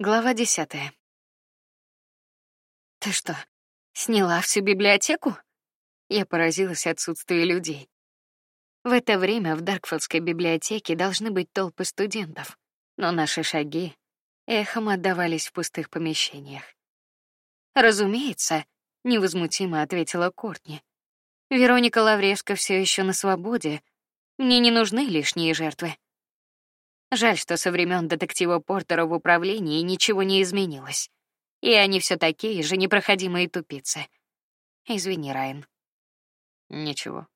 Глава десятая. Ты что, сняла всю библиотеку? Я поразилась отсутствию людей. В это время в Даркфилдской библиотеке должны быть толпы студентов, но наши шаги эхом отдавались в пустых помещениях. Разумеется, невозмутимо ответила Кортни. Вероника Лавревска все еще на свободе. Мне не нужны лишние жертвы. Жаль, что со времен детектива Портера в управлении ничего не изменилось, и они все такие же непроходимые тупицы. Извини, Райан. Ничего.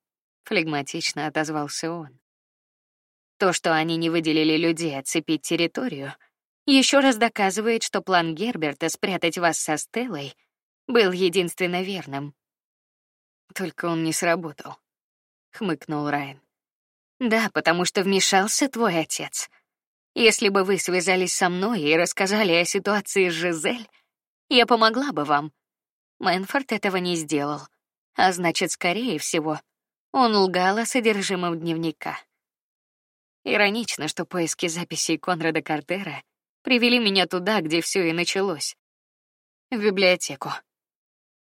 Флегматично отозвался он. То, что они не выделили людей отцепить территорию, еще раз доказывает, что план Герберта спрятать вас со Стеллой был единственно верным. Только он не сработал, хмыкнул Райан. Да, потому что вмешался твой отец. Если бы вы связались со мной и рассказали о ситуации с Жизель, я помогла бы вам. Мэнфорд этого не сделал, а значит, скорее всего, он лгал о содержимом дневника. Иронично, что поиски записей Конрада Картера привели меня туда, где все и началось. В библиотеку.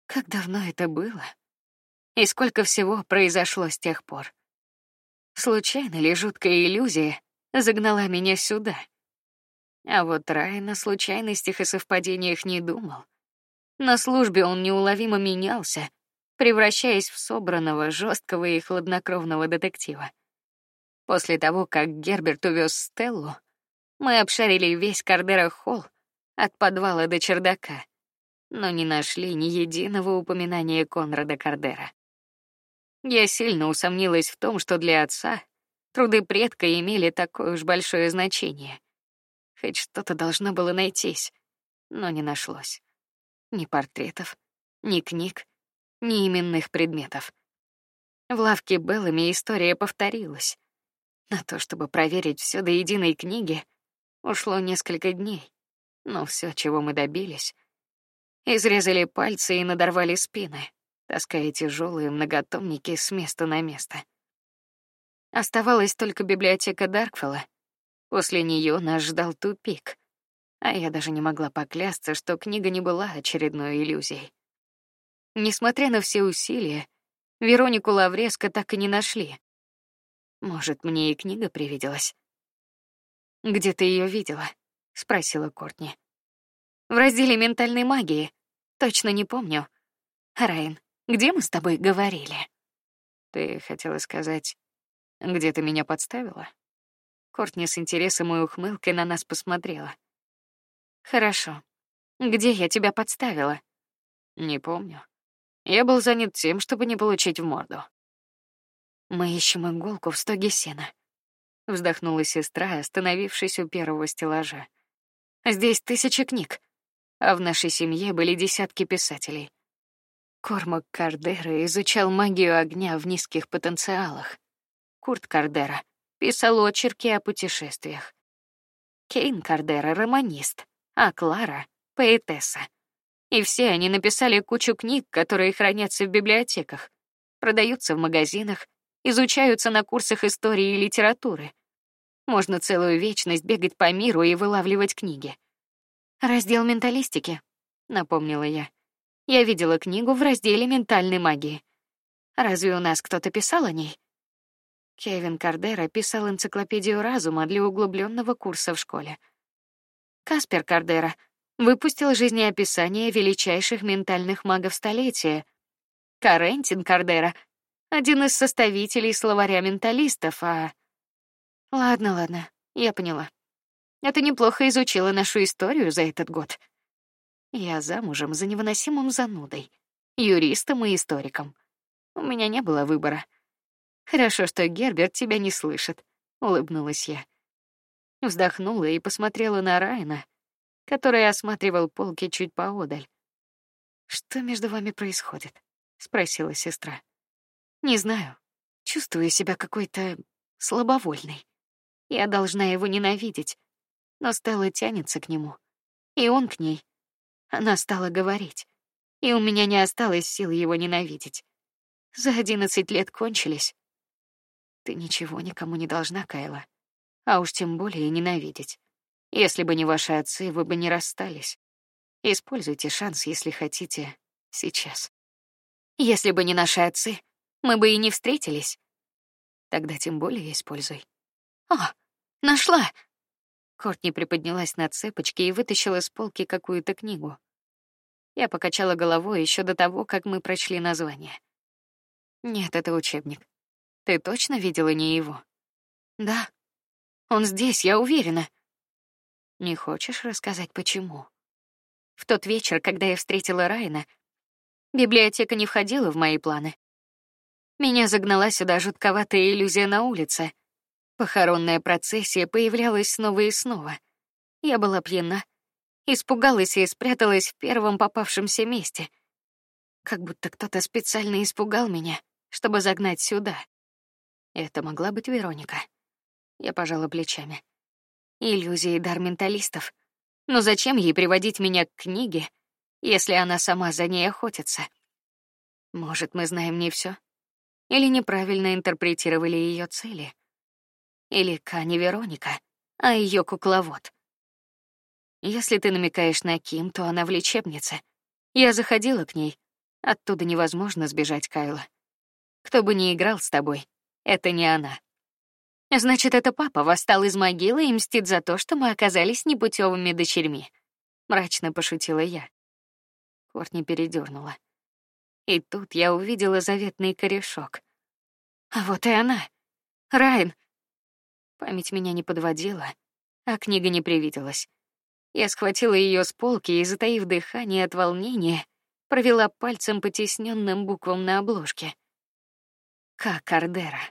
Как давно это было? И сколько всего произошло с тех пор? Случайно ли жуткая иллюзия загнала меня сюда. А вот Рай на случайностях и совпадениях не думал. На службе он неуловимо менялся, превращаясь в собранного, жесткого и хладнокровного детектива. После того, как Герберт увез Стеллу, мы обшарили весь Кардера-холл от подвала до чердака, но не нашли ни единого упоминания Конрада Кардера. Я сильно усомнилась в том, что для отца Труды предка имели такое уж большое значение. Хоть что-то должно было найтись, но не нашлось. Ни портретов, ни книг, ни именных предметов. В лавке Беллами история повторилась. На то, чтобы проверить все до единой книги, ушло несколько дней. Но все, чего мы добились, изрезали пальцы и надорвали спины, таская тяжелые многотомники с места на место. Оставалась только библиотека Даркфелла. После нее нас ждал тупик, а я даже не могла поклясться, что книга не была очередной иллюзией. Несмотря на все усилия, Веронику Лавреско так и не нашли. Может, мне и книга привиделась. Где ты ее видела? спросила Кортни. В разделе ментальной магии. Точно не помню. Райан, где мы с тобой говорили? Ты хотела сказать где ты меня подставила? Кортни с интересом и ухмылкой на нас посмотрела. Хорошо. Где я тебя подставила? Не помню. Я был занят тем, чтобы не получить в морду. Мы ищем иголку в стоге сена. Вздохнула сестра, остановившись у первого стеллажа. Здесь тысячи книг, а в нашей семье были десятки писателей. Кормак Кардера изучал магию огня в низких потенциалах. Курт Кардера писал очерки о путешествиях. Кейн Кардера романист, а Клара поэтесса. И все они написали кучу книг, которые хранятся в библиотеках, продаются в магазинах, изучаются на курсах истории и литературы. Можно целую вечность бегать по миру и вылавливать книги. Раздел менталистики, напомнила я. Я видела книгу в разделе ментальной магии. Разве у нас кто-то писал о ней? Кевин Кардера писал энциклопедию разума для углубленного курса в школе. Каспер Кардера выпустил жизнеописание величайших ментальных магов столетия. Карентин Кардера один из составителей словаря менталистов, а Ладно, ладно, я поняла. А ты неплохо изучила нашу историю за этот год. Я замужем за невыносимым занудой, юристом и историком. У меня не было выбора. Хорошо, что Герберт тебя не слышит, улыбнулась я. Вздохнула и посмотрела на Райна, который осматривал полки чуть поодаль. Что между вами происходит? спросила сестра. Не знаю. Чувствую себя какой-то слабовольной. Я должна его ненавидеть, но Стелла тянется к нему, и он к ней. Она стала говорить, и у меня не осталось сил его ненавидеть. За одиннадцать лет кончились. Ты ничего никому не должна, Кайла, а уж тем более ненавидеть. Если бы не ваши отцы, вы бы не расстались. Используйте шанс, если хотите, сейчас. Если бы не наши отцы, мы бы и не встретились. Тогда тем более используй. О, нашла. Кортни приподнялась на цепочке и вытащила с полки какую-то книгу. Я покачала головой еще до того, как мы прочли название. Нет, это учебник. Ты точно видела не его? Да. Он здесь, я уверена. Не хочешь рассказать почему? В тот вечер, когда я встретила Райна, библиотека не входила в мои планы. Меня загнала сюда жутковатая иллюзия на улице. Похоронная процессия появлялась снова и снова. Я была пьяна, испугалась и спряталась в первом попавшемся месте. Как будто кто-то специально испугал меня, чтобы загнать сюда. Это могла быть Вероника. Я пожала плечами. Иллюзии дар менталистов. Но зачем ей приводить меня к книге, если она сама за ней охотится? Может, мы знаем не все, или неправильно интерпретировали ее цели, или не Вероника, а ее кукловод. Если ты намекаешь на Ким, то она в лечебнице. Я заходила к ней. Оттуда невозможно сбежать, Кайла. Кто бы ни играл с тобой, это не она. Значит, это папа восстал из могилы и мстит за то, что мы оказались непутевыми дочерьми. Мрачно пошутила я. Кортни передернула. И тут я увидела заветный корешок. А вот и она. Райан. Память меня не подводила, а книга не привиделась. Я схватила ее с полки и, затаив дыхание от волнения, провела пальцем по тесненным буквам на обложке. К. Кардера.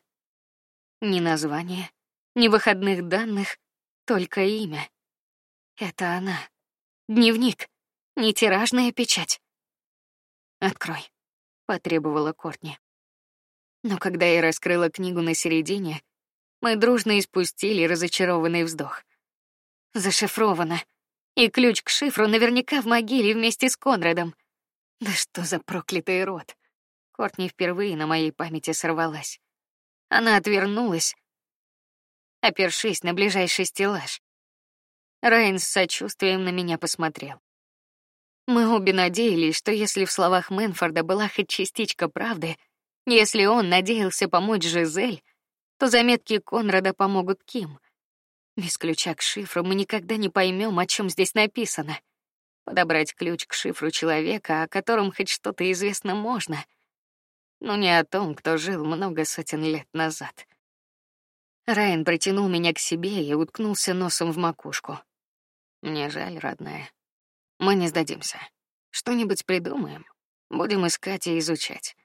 Ни название, ни выходных данных, только имя. Это она. Дневник, не тиражная печать. Открой, потребовала Кортни. Но когда я раскрыла книгу на середине, мы дружно испустили разочарованный вздох. Зашифровано, и ключ к шифру наверняка в могиле вместе с Конрадом. Да что за проклятый род! Кортни впервые на моей памяти сорвалась. Она отвернулась, опершись на ближайший стеллаж. Райан с сочувствием на меня посмотрел. Мы обе надеялись, что если в словах Мэнфорда была хоть частичка правды, если он надеялся помочь Жизель, то заметки Конрада помогут Ким. Без ключа к шифру мы никогда не поймем, о чем здесь написано. Подобрать ключ к шифру человека, о котором хоть что-то известно, можно — но не о том, кто жил много сотен лет назад. Райан притянул меня к себе и уткнулся носом в макушку. Мне жаль, родная. Мы не сдадимся. Что-нибудь придумаем. Будем искать и изучать.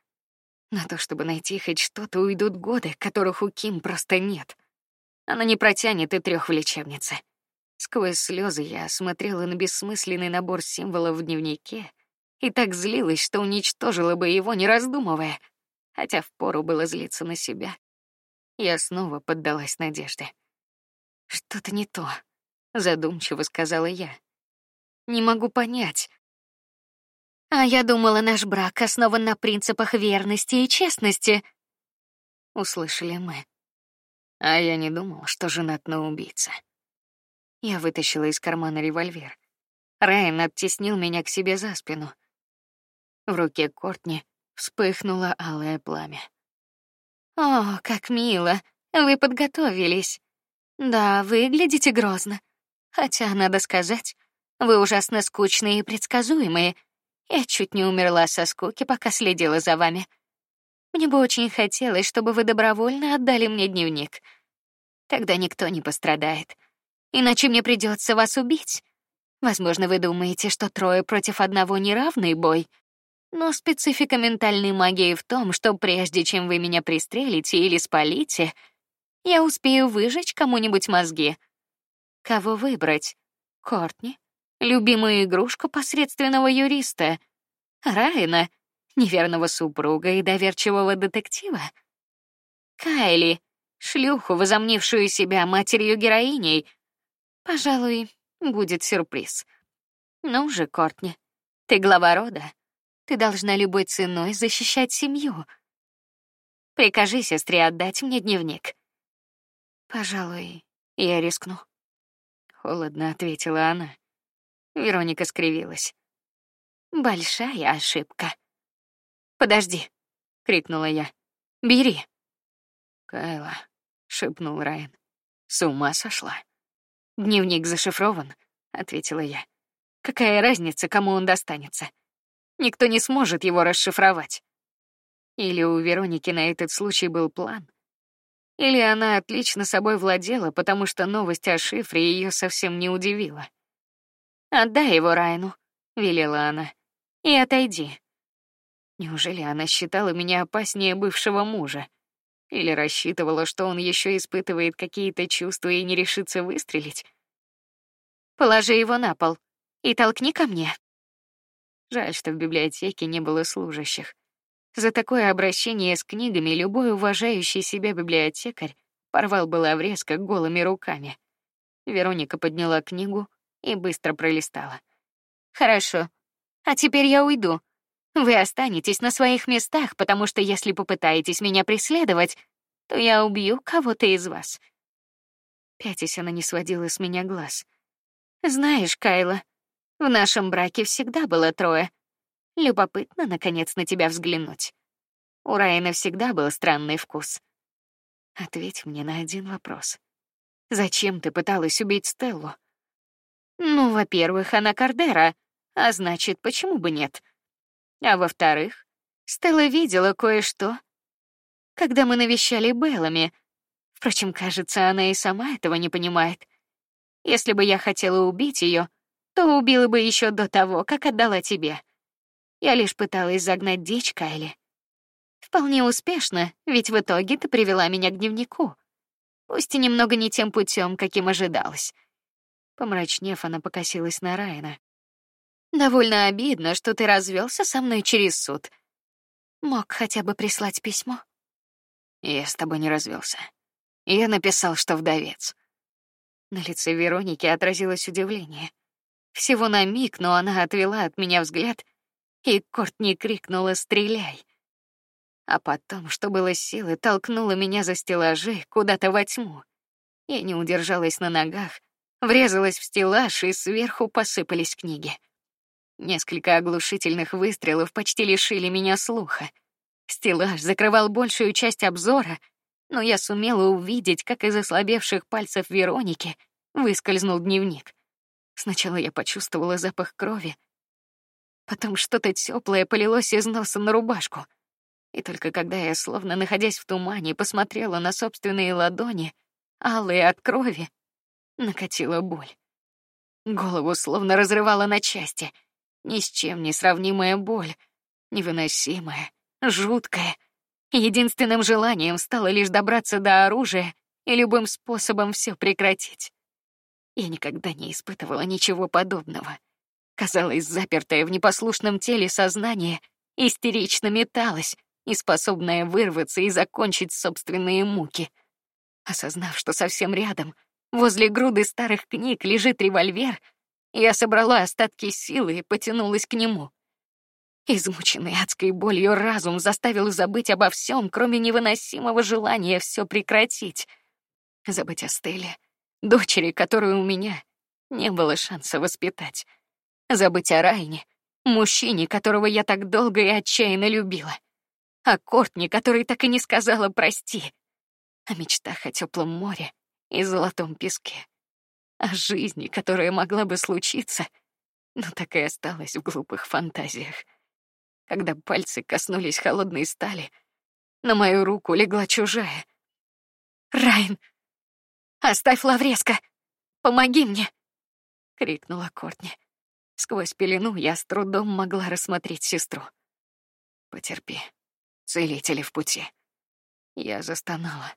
На то, чтобы найти хоть что-то, уйдут годы, которых у Ким просто нет. Она не протянет и трех в лечебнице. Сквозь слезы я смотрела на бессмысленный набор символов в дневнике и так злилась, что уничтожила бы его, не раздумывая, хотя впору было злиться на себя. Я снова поддалась надежде. Что-то не то, задумчиво сказала я. Не могу понять. А я думала, наш брак основан на принципах верности и честности. Услышали мы. А я не думал, что женат на убийце. Я вытащила из кармана револьвер. Райан оттеснил меня к себе за спину. В руке Кортни вспыхнуло алое пламя. О, как мило! Вы подготовились. Да, выглядите грозно. Хотя надо сказать, вы ужасно скучные и предсказуемые. Я чуть не умерла со скуки, пока следила за вами. Мне бы очень хотелось, чтобы вы добровольно отдали мне дневник. Тогда никто не пострадает. Иначе мне придется вас убить. Возможно, вы думаете, что трое против одного неравный бой. Но специфика ментальной магии в том, что прежде чем вы меня пристрелите или спалите, я успею выжечь кому-нибудь мозги. Кого выбрать? Кортни, любимую игрушку посредственного юриста, Райана, неверного супруга и доверчивого детектива, Кайли, шлюху, возомнившую себя матерью героиней. Пожалуй, будет сюрприз. Ну же, Кортни, ты глава рода. Ты должна любой ценой защищать семью. Прикажи сестре отдать мне дневник. Пожалуй, я рискну. Холодно ответила она. Вероника скривилась. Большая ошибка. Подожди, крикнула я. Бери. Кайла, шепнул Райан. С ума сошла. Дневник зашифрован, ответила я. Какая разница, кому он достанется? Никто не сможет его расшифровать. Или у Вероники на этот случай был план, или она отлично собой владела, потому что новость о шифре ее совсем не удивила. Отдай его Райну, велела она, и отойди. Неужели она считала меня опаснее бывшего мужа? Или рассчитывала, что он еще испытывает какие-то чувства и не решится выстрелить? Положи его на пол и толкни ко мне. Жаль, что в библиотеке не было служащих. За такое обращение с книгами любой уважающий себя библиотекарь порвал бы лавреско голыми руками. Вероника подняла книгу и быстро пролистала. Хорошо. А теперь я уйду. Вы останетесь на своих местах, потому что если попытаетесь меня преследовать, то я убью кого-то из вас. Пятясь она не сводила с меня глаз. Знаешь, Кайла, в нашем браке всегда было трое, Любопытно, наконец, на тебя взглянуть. У Райана всегда был странный вкус. Ответь мне на один вопрос. Зачем ты пыталась убить Стеллу? Ну, во-первых, она Кардера, а значит, почему бы нет? А во-вторых, Стелла видела кое-что, когда мы навещали Беллами. Впрочем, кажется, она и сама этого не понимает. Если бы я хотела убить ее, то убила бы еще до того, как отдала тебе. Я лишь пыталась загнать дичь Кайли. Вполне успешно, ведь в итоге ты привела меня к дневнику. Пусть и немного не тем путем, каким ожидалось. Помрачнев, она покосилась на Райана. Довольно обидно, что ты развелся со мной через суд. Мог хотя бы прислать письмо. Я с тобой не развелся. Я написал, что вдовец. На лице Вероники отразилось удивление. Всего на миг, но она отвела от меня взгляд и Кортни крикнула «Стреляй!». А потом, что было силы, толкнула меня за стеллажи куда-то во тьму. Я не удержалась на ногах, врезалась в стеллаж, и сверху посыпались книги. Несколько оглушительных выстрелов почти лишили меня слуха. Стеллаж закрывал большую часть обзора, но я сумела увидеть, как из ослабевших пальцев Вероники выскользнул дневник. Сначала я почувствовала запах крови, Потом что-то теплое полилось из носа на рубашку. И только когда я, словно находясь в тумане, посмотрела на собственные ладони, алые от крови, накатила боль. Голову словно разрывала на части. Ни с чем не сравнимая боль, невыносимая, жуткая. Единственным желанием стало лишь добраться до оружия и любым способом все прекратить. Я никогда не испытывала ничего подобного. Казалось, запертое в непослушном теле сознание истерично металось, неспособное вырваться и закончить собственные муки. Осознав, что совсем рядом, возле груды старых книг лежит револьвер, я собрала остатки силы и потянулась к нему. Измученный адской болью разум заставил забыть обо всем, кроме невыносимого желания все прекратить. Забыть о Стелле, дочери, которую у меня не было шанса воспитать забыть о Райне, мужчине, которого я так долго и отчаянно любила, о Кортне, который так и не сказала прости, о мечтах о теплом море и золотом песке, о жизни, которая могла бы случиться, но так и осталась в глупых фантазиях. Когда пальцы коснулись холодной стали, на мою руку легла чужая. Райн, оставь Лавреска, помоги мне, крикнула Кортни. Сквозь пелену я с трудом могла рассмотреть сестру. Потерпи, целители в пути. Я застонала.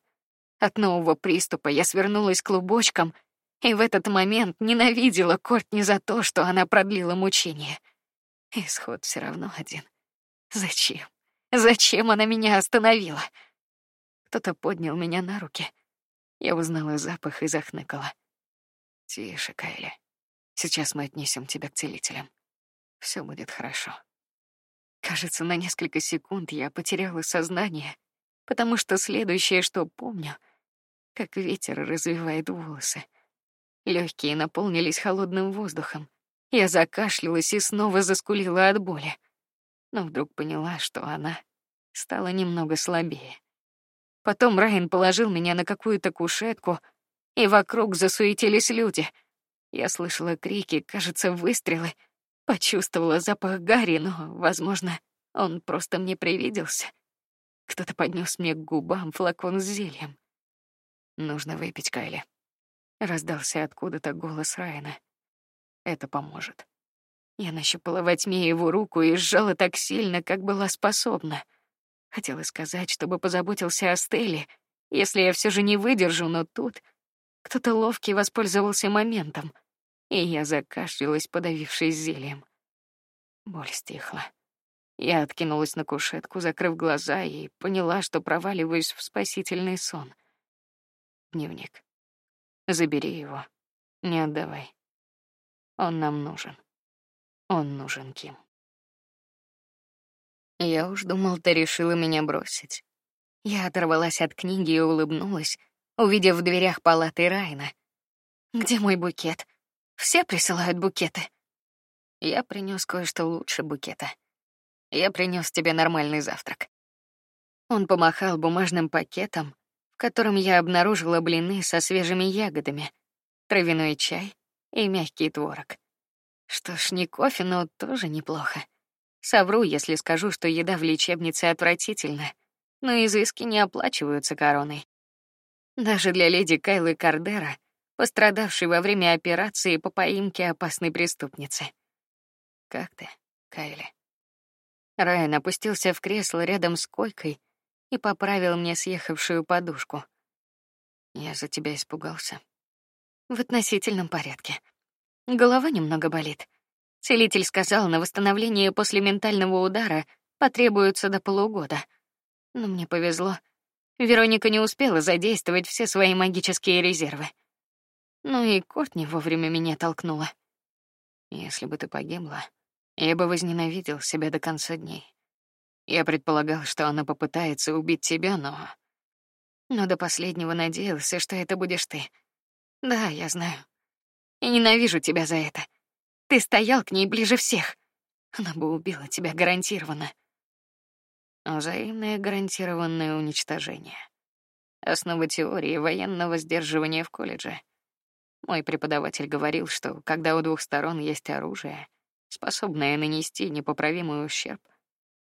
От нового приступа я свернулась клубочком, и в этот момент ненавидела Кортни за то, что она продлила мучение. Исход все равно один. Зачем? Зачем она меня остановила? Кто-то поднял меня на руки. Я узнала запах и захныкала. Тише, Кайли. Сейчас мы отнесем тебя к целителям. Все будет хорошо. Кажется, на несколько секунд я потеряла сознание, потому что следующее, что помню, как ветер развивает волосы. Легкие наполнились холодным воздухом. Я закашлялась и снова заскулила от боли. Но вдруг поняла, что она стала немного слабее. Потом Райан положил меня на какую-то кушетку, и вокруг засуетились люди. Я слышала крики, кажется, выстрелы, почувствовала запах гари, но, возможно, он просто мне привиделся. Кто-то поднес мне к губам флакон с зельем. Нужно выпить, Кайли. Раздался откуда-то голос Райана. Это поможет. Я нащупала во тьме его руку и сжала так сильно, как была способна. Хотела сказать, чтобы позаботился о Стелле, если я все же не выдержу, но тут кто-то ловкий воспользовался моментом, и я закашлялась, подавившись зельем. Боль стихла. Я откинулась на кушетку, закрыв глаза, и поняла, что проваливаюсь в спасительный сон. Дневник. Забери его. Не отдавай. Он нам нужен. Он нужен Ким. Я уж думал, ты решила меня бросить. Я оторвалась от книги и улыбнулась, увидев в дверях палаты Райна. Где мой букет? Все присылают букеты. Я принес кое-что лучше букета. Я принес тебе нормальный завтрак. Он помахал бумажным пакетом, в котором я обнаружила блины со свежими ягодами, травяной чай и мягкий творог. Что ж, не кофе, но тоже неплохо. Совру, если скажу, что еда в лечебнице отвратительна, но изыски не оплачиваются короной. Даже для леди Кайлы Кардера, пострадавшей во время операции по поимке опасной преступницы. Как ты, Кайли? Райан опустился в кресло рядом с койкой и поправил мне съехавшую подушку. Я за тебя испугался. В относительном порядке. Голова немного болит. Целитель сказал, на восстановление после ментального удара потребуется до полугода. Но мне повезло. Вероника не успела задействовать все свои магические резервы. Ну и Кортни вовремя меня толкнула. Если бы ты погибла, я бы возненавидел себя до конца дней. Я предполагал, что она попытается убить тебя, но... Но до последнего надеялся, что это будешь ты. Да, я знаю. И ненавижу тебя за это. Ты стоял к ней ближе всех. Она бы убила тебя гарантированно. Взаимное гарантированное уничтожение. Основа теории военного сдерживания в колледже. Мой преподаватель говорил, что когда у двух сторон есть оружие, способная нанести непоправимый ущерб,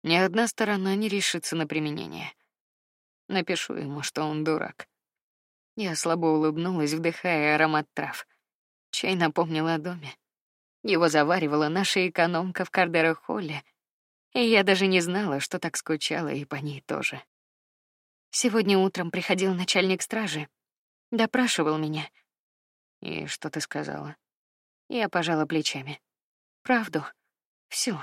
ни одна сторона не решится на применение. Напишу ему, что он дурак. Я слабо улыбнулась, вдыхая аромат трав. Чай напомнил о доме. Его заваривала наша экономка в Кардера-холле, и я даже не знала, что так скучала и по ней тоже. Сегодня утром приходил начальник стражи, допрашивал меня. И что ты сказала? Я пожала плечами правду. Всю.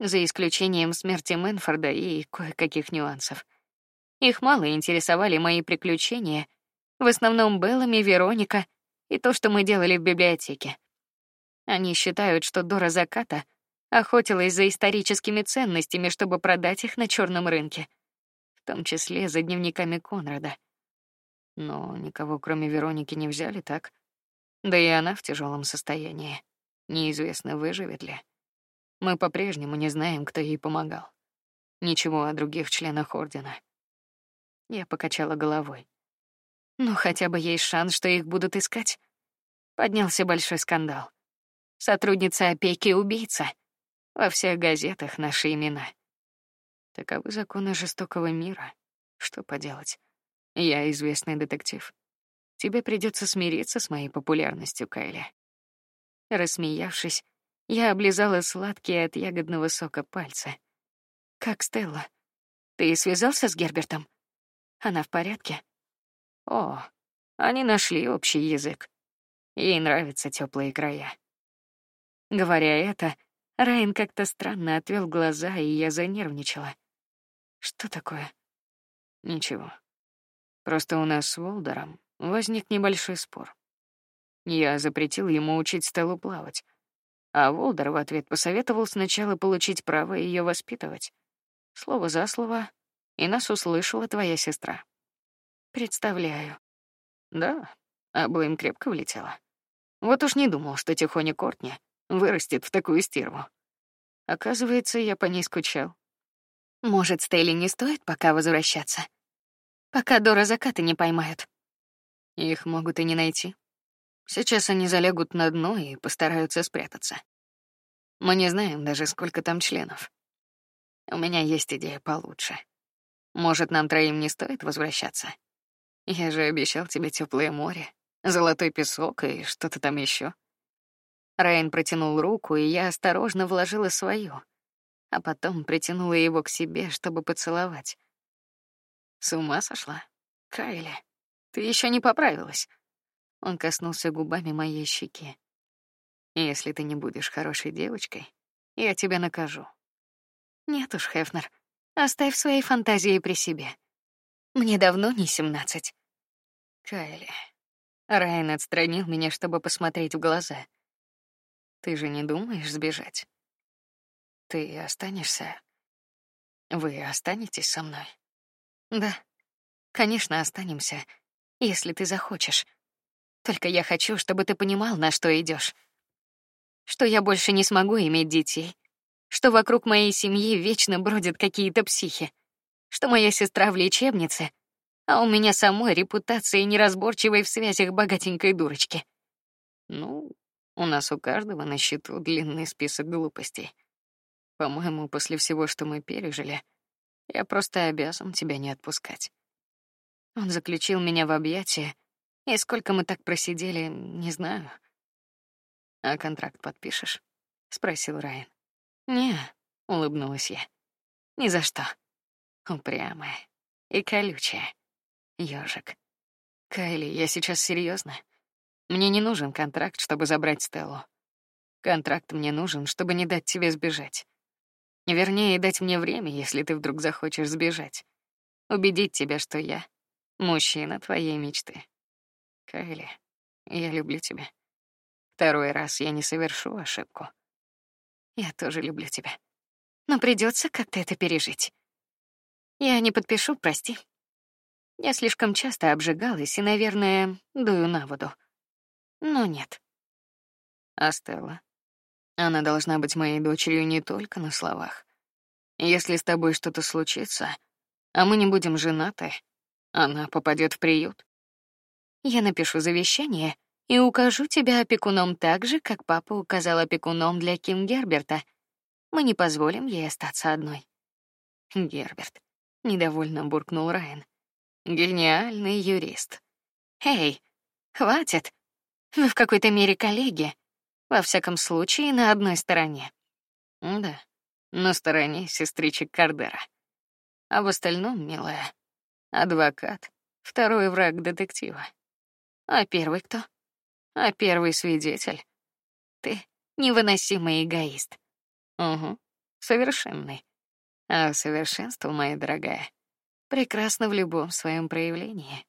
За исключением смерти Мэнфорда и кое-каких нюансов. Их мало интересовали мои приключения, в основном Беллами, Вероника и то, что мы делали в библиотеке. Они считают, что Дора Заката охотилась за историческими ценностями, чтобы продать их на черном рынке, в том числе за дневниками Конрада. Но никого, кроме Вероники, не взяли, так? Да и она в тяжелом состоянии. Неизвестно, выживет ли. Мы по-прежнему не знаем, кто ей помогал. Ничего о других членах ордена. Я покачала головой. Ну, хотя бы есть шанс, что их будут искать. Поднялся большой скандал. Сотрудница опеки убийца. Во всех газетах наши имена. Таковы законы жестокого мира. Что поделать? Я известный детектив. Тебе придется смириться с моей популярностью, Кайли. Рассмеявшись, я облизала сладкие от ягодного сока пальцы. Как Стелла? Ты связался с Гербертом? Она в порядке? О, они нашли общий язык. Ей нравятся теплые края. Говоря это, Райан как-то странно отвел глаза, и я занервничала. Что такое? Ничего. Просто у нас с Волдером возник небольшой спор. Я запретил ему учить Стеллу плавать, а Волдер в ответ посоветовал сначала получить право ее воспитывать. Слово за слово, и нас услышала твоя сестра. Представляю. Да, обоим крепко влетело. Вот уж не думал, что Тихоня Кортни вырастет в такую стерву. Оказывается, я по ней скучал. Может, Стелли не стоит пока возвращаться, пока Дора закаты не поймают. Их могут и не найти. Сейчас они залягут на дно и постараются спрятаться. Мы не знаем даже, сколько там членов. У меня есть идея получше. Может, нам троим не стоит возвращаться? Я же обещал тебе теплое море, золотой песок и что-то там еще. Райан протянул руку, и я осторожно вложила свою, а потом притянула его к себе, чтобы поцеловать. С ума сошла, Кайли. Ты еще не поправилась. Он коснулся губами моей щеки. Если ты не будешь хорошей девочкой, я тебя накажу. Нет уж, Хефнер, оставь свои фантазии при себе. Мне давно не семнадцать. Кайли. Райан отстранил меня, чтобы посмотреть в глаза. Ты же не думаешь сбежать? Ты останешься? Вы останетесь со мной? Да, конечно, останемся, если ты захочешь. Только я хочу, чтобы ты понимал, на что идешь. Что я больше не смогу иметь детей, что вокруг моей семьи вечно бродят какие-то психи, что моя сестра в лечебнице, а у меня самой репутация неразборчивой в связях богатенькой дурочки. Ну, у нас у каждого на счету длинный список глупостей. По-моему, после всего, что мы пережили, я просто обязан тебя не отпускать. Он заключил меня в объятия, и сколько мы так просидели, не знаю. А контракт подпишешь? спросил Райан. Не, улыбнулась я. Ни за что. Упрямая и колючая. Ёжик. Кайли, я сейчас серьезно. Мне не нужен контракт, чтобы забрать Стеллу. Контракт мне нужен, чтобы не дать тебе сбежать. Вернее, дать мне время, если ты вдруг захочешь сбежать. Убедить тебя, что я мужчина твоей мечты. Кайли, я люблю тебя. Второй раз я не совершу ошибку. Я тоже люблю тебя. Но придется как-то это пережить. Я не подпишу, прости. Я слишком часто обжигалась и, наверное, дую на воду. Но нет. А? Она должна быть моей дочерью не только на словах. Если с тобой что-то случится, а мы не будем женаты, она попадет в приют. Я напишу завещание и укажу тебя опекуном так же, как папа указал опекуном для Ким Герберта. Мы не позволим ей остаться одной. Герберт недовольно буркнул Райан. Гениальный юрист. Эй, хватит. Вы в какой-то мере коллеги. Во всяком случае, на одной стороне. Да, на стороне сестричек Кардера. А в остальном, милая, адвокат, второй враг детектива. А первый кто? А первый свидетель. Ты невыносимый эгоист. Угу, совершенный. А совершенство, моя дорогая, прекрасно в любом своем проявлении.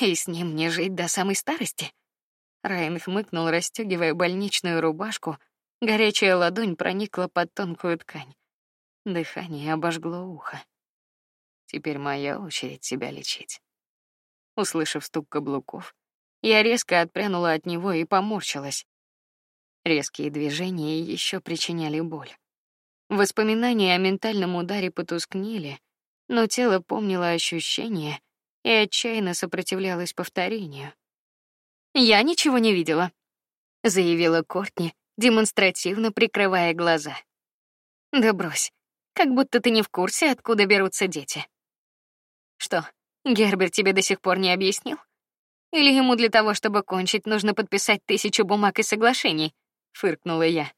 И с ним не жить до самой старости. Райан хмыкнул, расстегивая больничную рубашку. Горячая ладонь проникла под тонкую ткань. Дыхание обожгло ухо. Теперь моя очередь себя лечить. Услышав стук каблуков, я резко отпрянула от него и поморщилась. Резкие движения еще причиняли боль. Воспоминания о ментальном ударе потускнели, но тело помнило ощущение и отчаянно сопротивлялось повторению. Я ничего не видела, заявила Кортни, демонстративно прикрывая глаза. Да брось, как будто ты не в курсе, откуда берутся дети. Что, Герберт тебе до сих пор не объяснил? Или ему для того, чтобы кончить, нужно подписать тысячу бумаг и соглашений? Фыркнула я.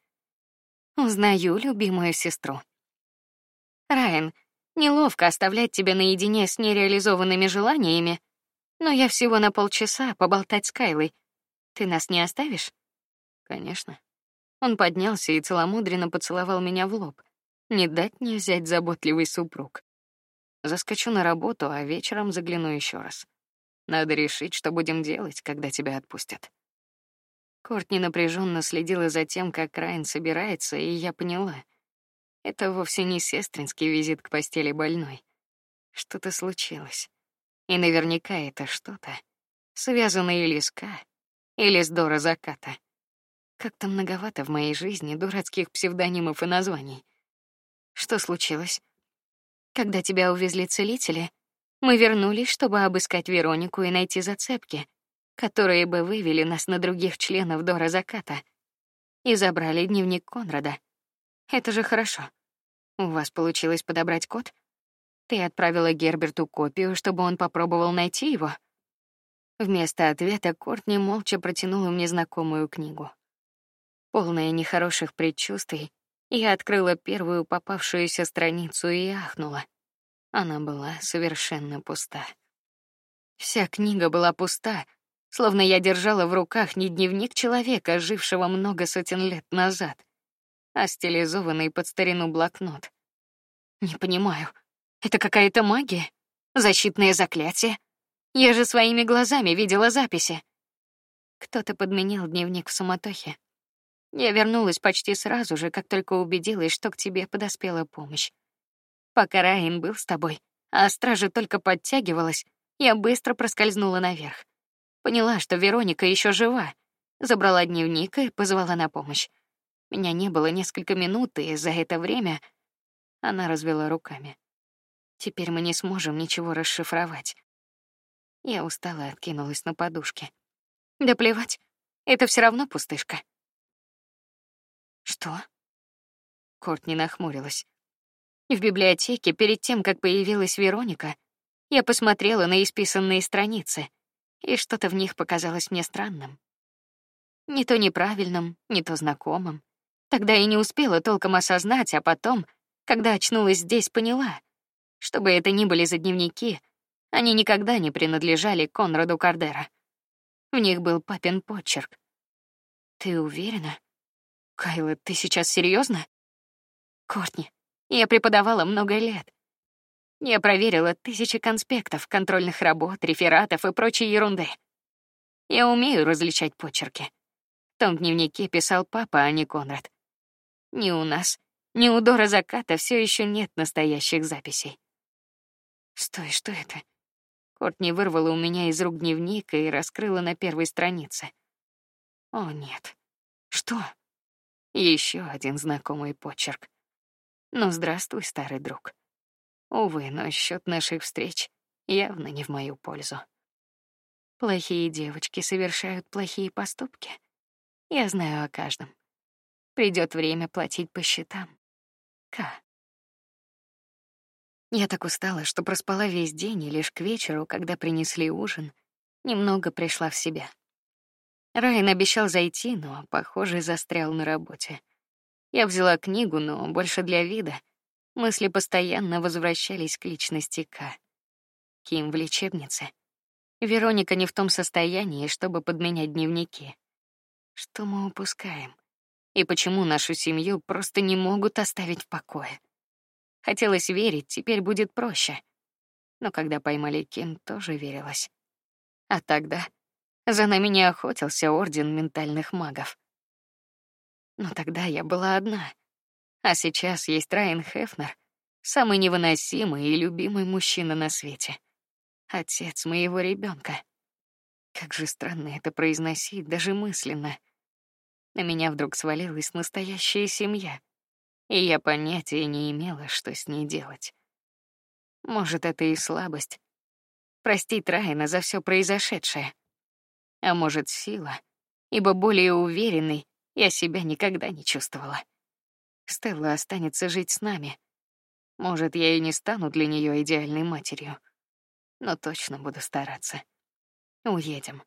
Узнаю любимую сестру. Райан, неловко оставлять тебя наедине с нереализованными желаниями, но я всего на полчаса поболтать с Кайлой. Ты нас не оставишь? Конечно. Он поднялся и целомудренно поцеловал меня в лоб. Не дать не взять заботливый супруг. Заскочу на работу, а вечером загляну еще раз. Надо решить, что будем делать, когда тебя отпустят. Кортни напряженно следила за тем, как Райан собирается, и я поняла. Это вовсе не сестринский визит к постели больной. Что-то случилось. И наверняка это что-то связано или с К, или с Дора заката. Как-то многовато в моей жизни дурацких псевдонимов и названий. Что случилось? Когда тебя увезли целители, мы вернулись, чтобы обыскать Веронику и найти зацепки, которые бы вывели нас на других членов Дора заката, и забрали дневник Конрада. Это же хорошо. У вас получилось подобрать код? Ты отправила Герберту копию, чтобы он попробовал найти его? Вместо ответа Кортни молча протянула мне знакомую книгу. Полная нехороших предчувствий, я открыла первую попавшуюся страницу и ахнула. Она была совершенно пуста. Вся книга была пуста, словно я держала в руках не дневник человека, жившего много сотен лет назад, а стилизованный под старину блокнот. Не понимаю, это какая-то магия, защитное заклятие. Я же своими глазами видела записи. Кто-то подменил дневник в суматохе. Я вернулась почти сразу же, как только убедилась, что к тебе подоспела помощь. Пока Райан был с тобой, а стража только подтягивалась, я быстро проскользнула наверх. Поняла, что Вероника еще жива, забрала дневник и позвала на помощь. Меня не было несколько минут, и за это время она развела руками. Теперь мы не сможем ничего расшифровать. Я устала откинулась на подушке. Да плевать, это все равно пустышка. Что? Кортни нахмурилась. В библиотеке перед тем, как появилась Вероника, я посмотрела на исписанные страницы, и что-то в них показалось мне странным. Не то неправильным, не то знакомым. Тогда я не успела толком осознать, а потом, когда очнулась здесь, поняла, что бы это ни были за дневники, они никогда не принадлежали Конраду Кардера. В них был папин почерк. Ты уверена? Кайла, ты сейчас серьезно? Кортни, я преподавала много лет. Я проверила тысячи конспектов, контрольных работ, рефератов и прочей ерунды. Я умею различать почерки. В том дневнике писал папа, а не Конрад. Ни у нас, ни у Дора Заката все еще нет настоящих записей. Стой, что это? Кортни вырвала у меня из рук дневник и раскрыла на первой странице. О нет. Что? Еще один знакомый почерк. Ну, здравствуй, старый друг. Увы, но счет наших встреч явно не в мою пользу. Плохие девочки совершают плохие поступки. Я знаю о каждом. Придет время платить по счетам. К. Я так устала, что проспала весь день, и лишь к вечеру, когда принесли ужин, немного пришла в себя. Райан обещал зайти, но, похоже, застрял на работе. Я взяла книгу, но больше для вида. Мысли постоянно возвращались к личности К. Ким в лечебнице. Вероника не в том состоянии, чтобы подменять дневники. Что мы упускаем? и почему нашу семью просто не могут оставить в покое. Хотелось верить, теперь будет проще. Но когда поймали Ким, тоже верилось. А тогда за нами не охотился орден ментальных магов. Но тогда я была одна. А сейчас есть Райан Хефнер, самый невыносимый и любимый мужчина на свете. Отец моего ребенка. Как же странно это произносить даже мысленно. На меня вдруг свалилась настоящая семья, и я понятия не имела, что с ней делать. Может, это и слабость. Простить Райана за все произошедшее. А может, сила, ибо более уверенной я себя никогда не чувствовала. Стелла останется жить с нами. Может, я и не стану для нее идеальной матерью, но точно буду стараться. Уедем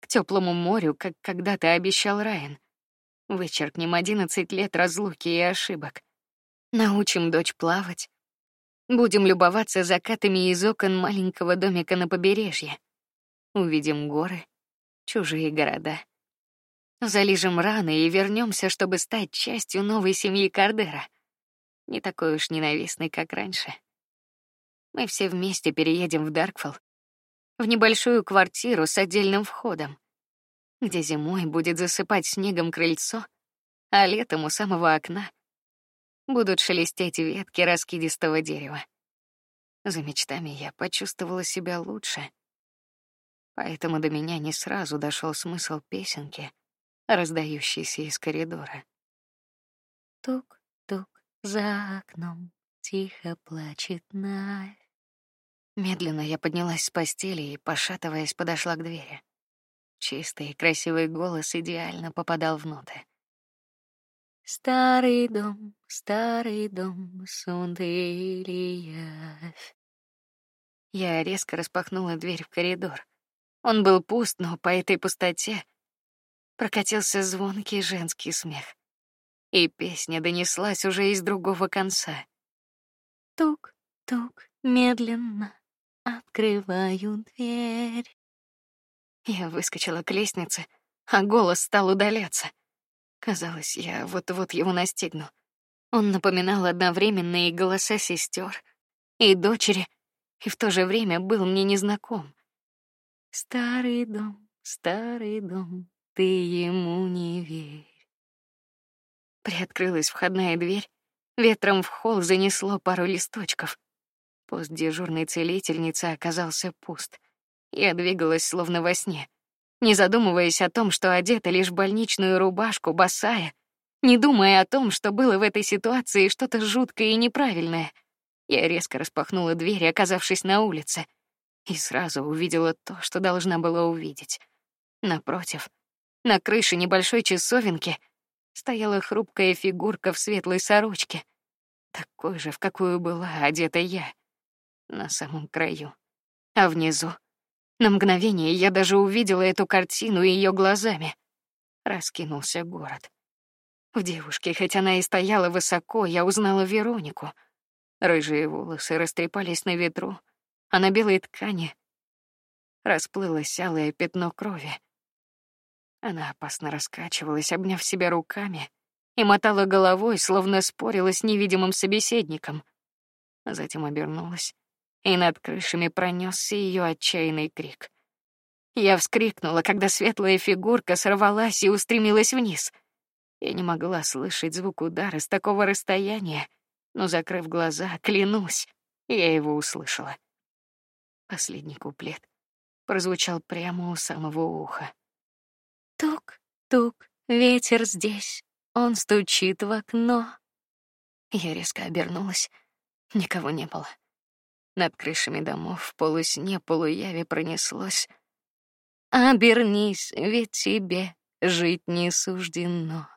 к теплому морю, как когда-то обещал Райан. Вычеркнем одиннадцать лет разлуки и ошибок. Научим дочь плавать. Будем любоваться закатами из окон маленького домика на побережье. Увидим горы, чужие города. Залижем раны и вернемся, чтобы стать частью новой семьи Кардера. Не такой уж ненавистный, как раньше. Мы все вместе переедем в Даркфолл, в небольшую квартиру с отдельным входом где зимой будет засыпать снегом крыльцо, а летом у самого окна будут шелестеть ветки раскидистого дерева. За мечтами я почувствовала себя лучше. поэтому до меня не сразу дошел смысл песенки, раздающейся из коридора. Тук-тук за окном тихо плачет Навь. Медленно я поднялась с постели и, пошатываясь, подошла к двери. Чистый и красивый голос идеально попадал в ноты. Старый дом, старый дом, явь. Я резко распахнула дверь в коридор. Он был пуст, но по этой пустоте прокатился звонкий женский смех, и песня донеслась уже из другого конца. Тук-тук, медленно открываю дверь. Я выскочила к лестнице, а голос стал удаляться. Казалось, я вот-вот его настигну. Он напоминал одновременно и голоса сестер, и дочери, и в то же время был мне незнаком. Старый дом, старый дом, ты ему не верь. Приоткрылась входная дверь, ветром в холл занесло пару листочков. Пост дежурной целительницы оказался пуст. Я двигалась словно во сне, не задумываясь о том, что одета лишь больничную рубашку, босая, не думая о том, что было в этой ситуации что-то жуткое и неправильное. Я резко распахнула дверь, оказавшись на улице, и сразу увидела то, что должна была увидеть. Напротив, на крыше небольшой часовенки стояла хрупкая фигурка в светлой сорочке, такой же, в какую была одета я, на самом краю, а внизу. На мгновение я даже увидела эту картину ее глазами. Раскинулся город. В девушке, хоть она и стояла высоко, я узнала Веронику. Рыжие волосы растрепались на ветру, а на белой ткани расплылось алое пятно крови. Она опасно раскачивалась, обняв себя руками, и мотала головой, словно спорила с невидимым собеседником. Затем обернулась, и над крышами пронесся ее отчаянный крик. Я вскрикнула, когда светлая фигурка сорвалась и устремилась вниз. Я не могла слышать звук удара с такого расстояния, но закрыв глаза, клянусь, я его услышала. Последний куплет прозвучал прямо у самого уха. Тук-тук, ветер здесь, он стучит в окно. Я резко обернулась. Никого не было. Над крышами домов в полусне полуяве пронеслось. Обернись, ведь тебе жить не суждено.